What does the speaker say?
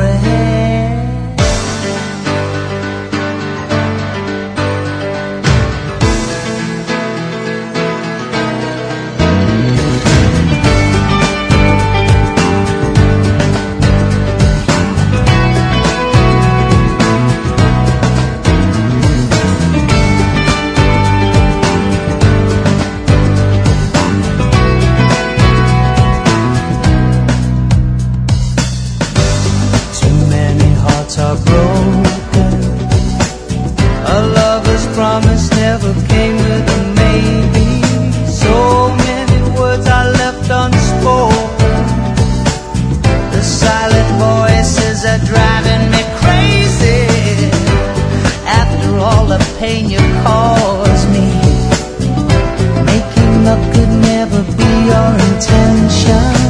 You hearts are broken. A lover's promise never came with a maybe. So many words are left unspoken. The silent voices are driving me crazy. After all the pain you caused me, making up could never be your intention.